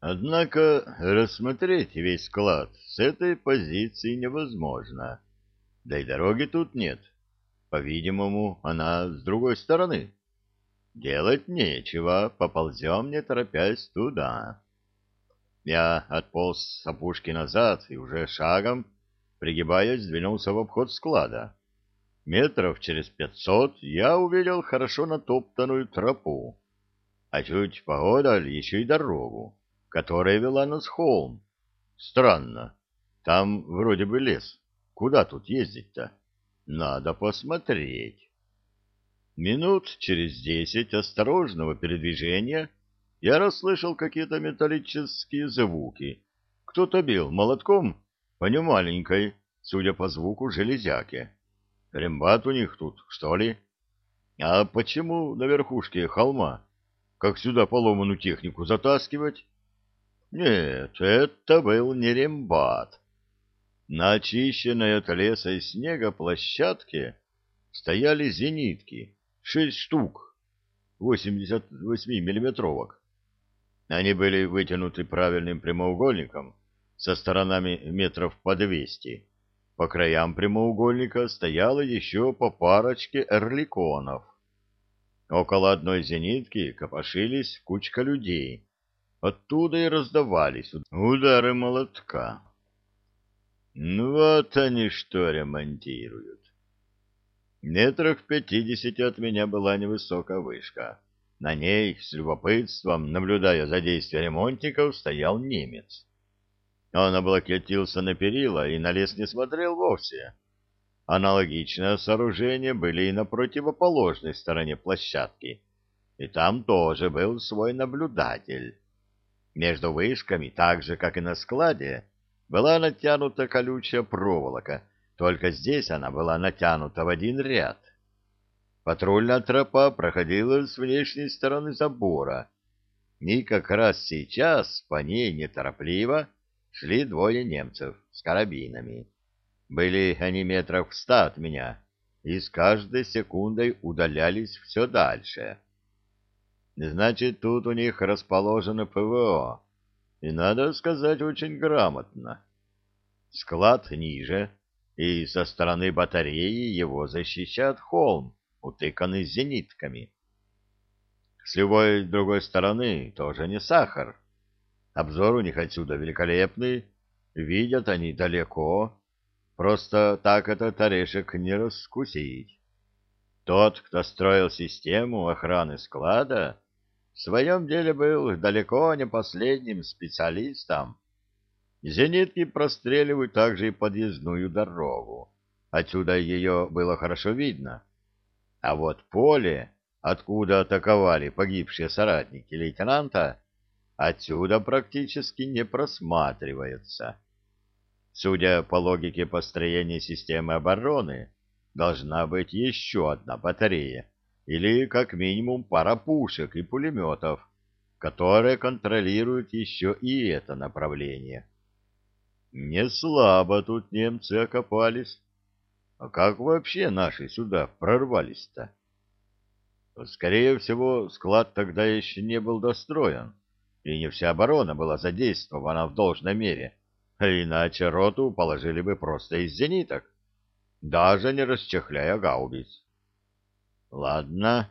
Однако рассмотреть весь склад с этой позиции невозможно. Да и дороги тут нет. По-видимому, она с другой стороны. Делать нечего, поползем, не торопясь, туда. Я отполз с опушки назад и уже шагом, пригибаясь, двинулся в обход склада. Метров через пятьсот я увидел хорошо натоптанную тропу, а чуть поодаль еще и дорогу, которая вела нас холм. Странно, там вроде бы лес. Куда тут ездить-то? Надо посмотреть. Минут через десять осторожного передвижения я расслышал какие-то металлические звуки. Кто-то бил молотком по немаленькой, судя по звуку, железяке. Рембат у них тут, что ли? А почему на верхушке холма? Как сюда поломанную технику затаскивать? Нет, это был не рембат. На очищенной от леса и снега площадке стояли зенитки, шесть штук, 88-миллиметровок. Они были вытянуты правильным прямоугольником со сторонами метров по 200. По краям прямоугольника стояло еще по парочке эрликонов. Около одной зенитки копошились кучка людей. Оттуда и раздавались удары молотка. Ну вот они что ремонтируют. Метрах в пятидесяти от меня была невысокая вышка. На ней, с любопытством, наблюдая за действием ремонтников, стоял немец. Он облокотился на перила и на лес не смотрел вовсе. Аналогичное сооружение были и на противоположной стороне площадки, и там тоже был свой наблюдатель. Между вышками, так же, как и на складе, была натянута колючая проволока, только здесь она была натянута в один ряд. Патрульная тропа проходила с внешней стороны забора, и как раз сейчас по ней неторопливо шли двое немцев с карабинами. Были они метров в ста от меня, и с каждой секундой удалялись все дальше. Значит, тут у них расположено ПВО, и, надо сказать, очень грамотно. Склад ниже, и со стороны батареи его защищает холм, утыканный зенитками. С любой другой стороны тоже не сахар. Обзор у них отсюда великолепный, видят они далеко, просто так этот орешек не раскусить. Тот, кто строил систему охраны склада, в своем деле был далеко не последним специалистом. Зенитки простреливают также и подъездную дорогу. Отсюда ее было хорошо видно. А вот поле, откуда атаковали погибшие соратники лейтенанта, отсюда практически не просматривается. Судя по логике построения системы обороны, должна быть еще одна батарея, или как минимум пара пушек и пулеметов, которые контролируют еще и это направление. Не слабо тут немцы окопались. А как вообще наши сюда прорвались-то? Скорее всего, склад тогда еще не был достроен, и не вся оборона была задействована в должной мере, а иначе роту положили бы просто из зениток, даже не расчехляя гаубиц. Ладно,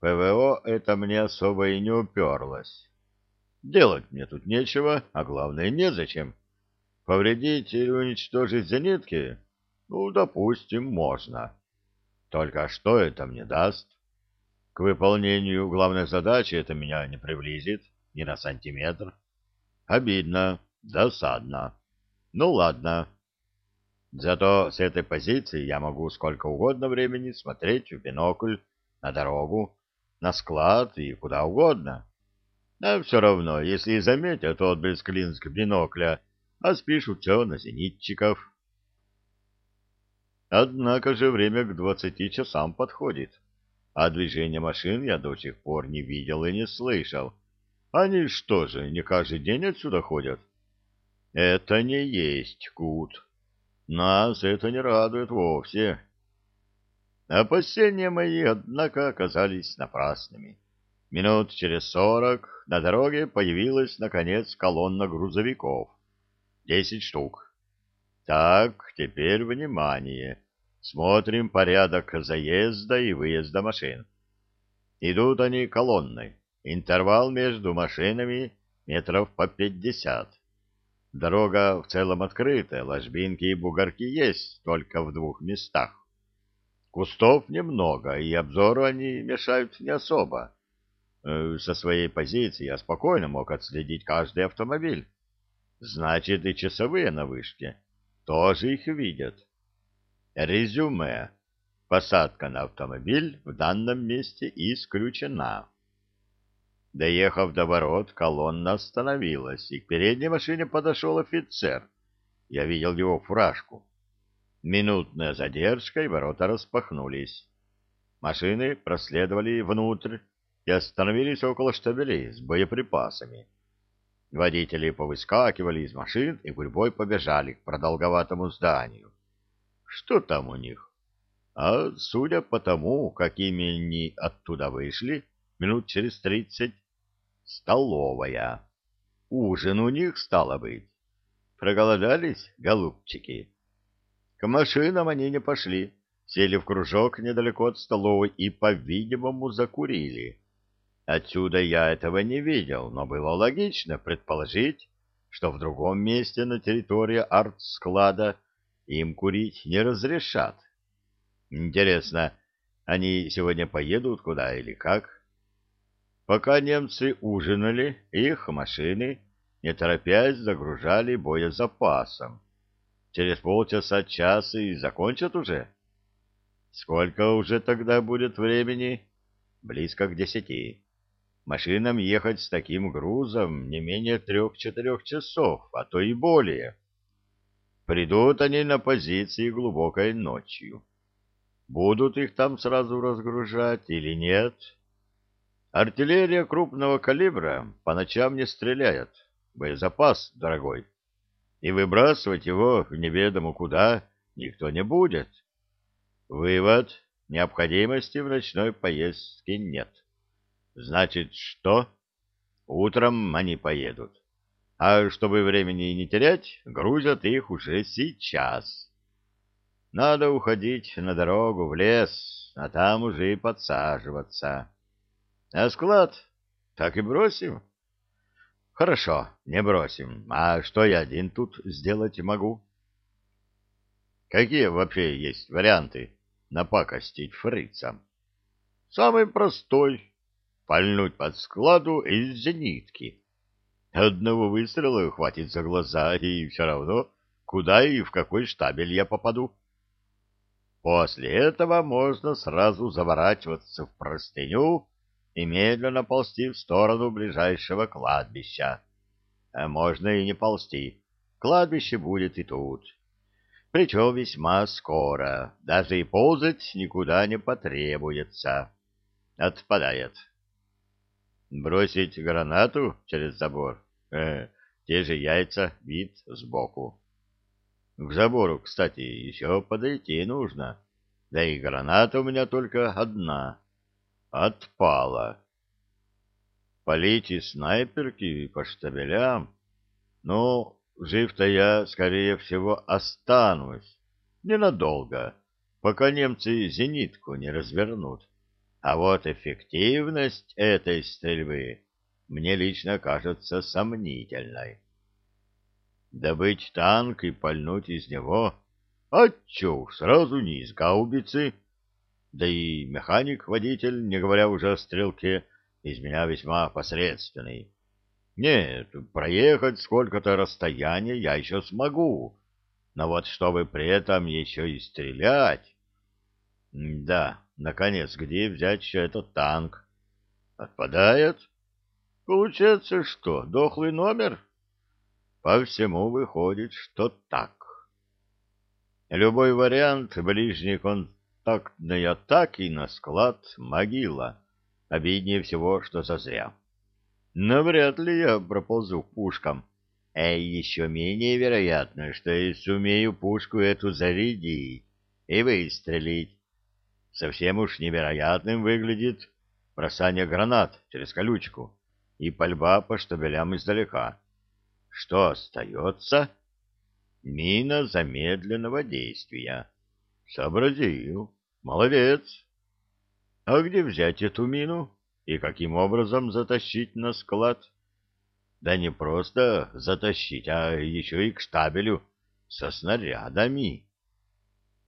ПВО это мне особо и не уперлось. Делать мне тут нечего, а главное, незачем. Повредить или уничтожить зенитки? Ну, допустим, можно. Только что это мне даст? К выполнению главной задачи это меня не приблизит ни на сантиметр. Обидно, досадно. Ну, ладно. Зато с этой позиции я могу сколько угодно времени смотреть в бинокль, на дорогу, на склад и куда угодно. А все равно, если и заметят отблеск линз бинокля, а спишут все на зенитчиков. Однако же время к двадцати часам подходит, а движения машин я до сих пор не видел и не слышал. Они что же, не каждый день отсюда ходят? Это не есть кут. Нас это не радует вовсе. Опасения мои, однако, оказались напрасными. Минут через сорок на дороге появилась, наконец, колонна грузовиков. Десять штук. Так, теперь внимание. Смотрим порядок заезда и выезда машин. Идут они колонной. Интервал между машинами метров по пятьдесят. Дорога в целом открытая, ложбинки и бугорки есть только в двух местах. Кустов немного, и обзору они мешают не особо. Э, со своей позиции я спокойно мог отследить каждый автомобиль. Значит, и часовые на вышке тоже их видят. Резюме. Посадка на автомобиль в данном месте исключена. Доехав до ворот, колонна остановилась, и к передней машине подошел офицер. Я видел его фуражку. Минутная задержка, и ворота распахнулись. Машины проследовали внутрь и остановились около штабелей с боеприпасами. Водители повыскакивали из машин и гурьбой побежали к продолговатому зданию. Что там у них? А судя по тому, какими они оттуда вышли, минут через тридцать, столовая. Ужин у них стало быть. Проголодались, голубчики? К машинам они не пошли, сели в кружок недалеко от столовой и, по-видимому, закурили. Отсюда я этого не видел, но было логично предположить, что в другом месте на территории арт-склада им курить не разрешат. Интересно, они сегодня поедут куда или как? Пока немцы ужинали, их машины, не торопясь, загружали боезапасом. Через полчаса-час и закончат уже. Сколько уже тогда будет времени? Близко к десяти. Машинам ехать с таким грузом не менее трех-четырех часов, а то и более. Придут они на позиции глубокой ночью. Будут их там сразу разгружать или нет? Артиллерия крупного калибра по ночам не стреляет. Боезапас дорогой. И выбрасывать его в неведомо куда никто не будет. Вывод. Необходимости в ночной поездке нет. Значит, что? Утром они поедут. А чтобы времени не терять, грузят их уже сейчас. Надо уходить на дорогу в лес, а там уже и подсаживаться. А склад так и бросим? Хорошо, не бросим. А что я один тут сделать могу? Какие вообще есть варианты напакостить фрицам? Самый простой — пальнуть под складу из зенитки. Одного выстрела хватит за глаза, и все равно, куда и в какой штабель я попаду. После этого можно сразу заворачиваться в простыню и медленно ползти в сторону ближайшего кладбища. А можно и не ползти. Кладбище будет и тут. Причем весьма скоро. Даже и ползать никуда не потребуется. Отпадает. Бросить гранату через забор? Э, те же яйца, вид сбоку. К забору, кстати, еще подойти нужно. Да и граната у меня только одна отпала. Полить из снайперки по штабелям? Ну, жив-то я, скорее всего, останусь. Ненадолго, пока немцы зенитку не развернут. А вот эффективность этой стрельбы мне лично кажется сомнительной. Добыть танк и пальнуть из него? А чё, сразу не из гаубицы, да и механик-водитель, не говоря уже о стрелке, из меня весьма посредственный. Нет, проехать сколько-то расстояние я еще смогу, но вот чтобы при этом еще и стрелять... Да, наконец, где взять еще этот танк? Отпадает? Получается что, дохлый номер? По всему выходит, что так. Любой вариант ближний контакт контактной атаки на склад могила. Обиднее всего, что зазря. Но вряд ли я проползу к пушкам. А еще менее вероятно, что я сумею пушку эту зарядить и выстрелить. Совсем уж невероятным выглядит бросание гранат через колючку и пальба по штабелям издалека. Что остается? Мина замедленного действия. Сообразил. Молодец. А где взять эту мину и каким образом затащить на склад? Да не просто затащить, а еще и к штабелю со снарядами.